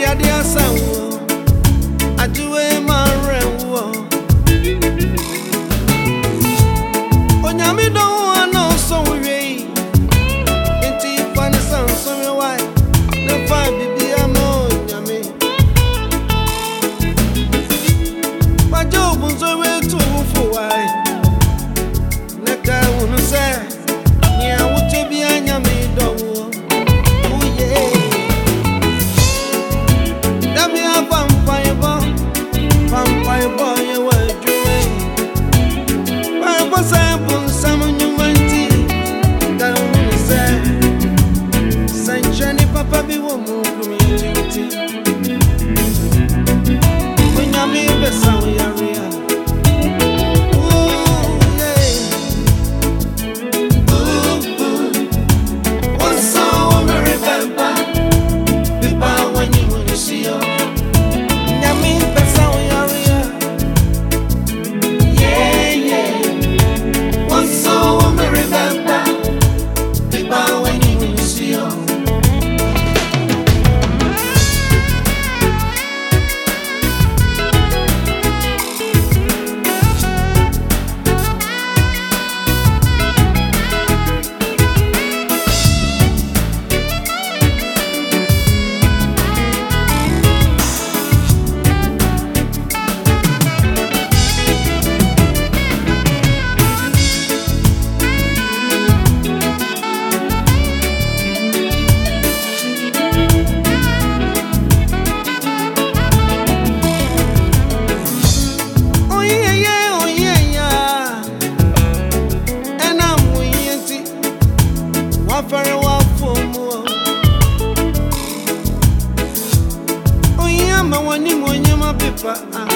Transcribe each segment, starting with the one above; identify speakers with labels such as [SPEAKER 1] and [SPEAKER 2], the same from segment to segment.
[SPEAKER 1] de adiação wafari wafumu Oyama wani mwenye my ah.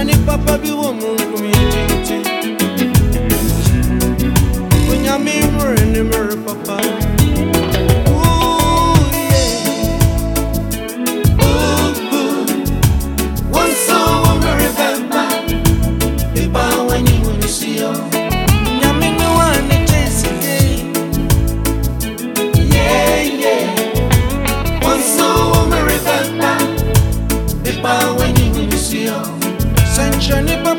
[SPEAKER 1] nyani papa bi wɔ mu nkumi ntinti onyame mmere ne mmere papa. je n'ai pas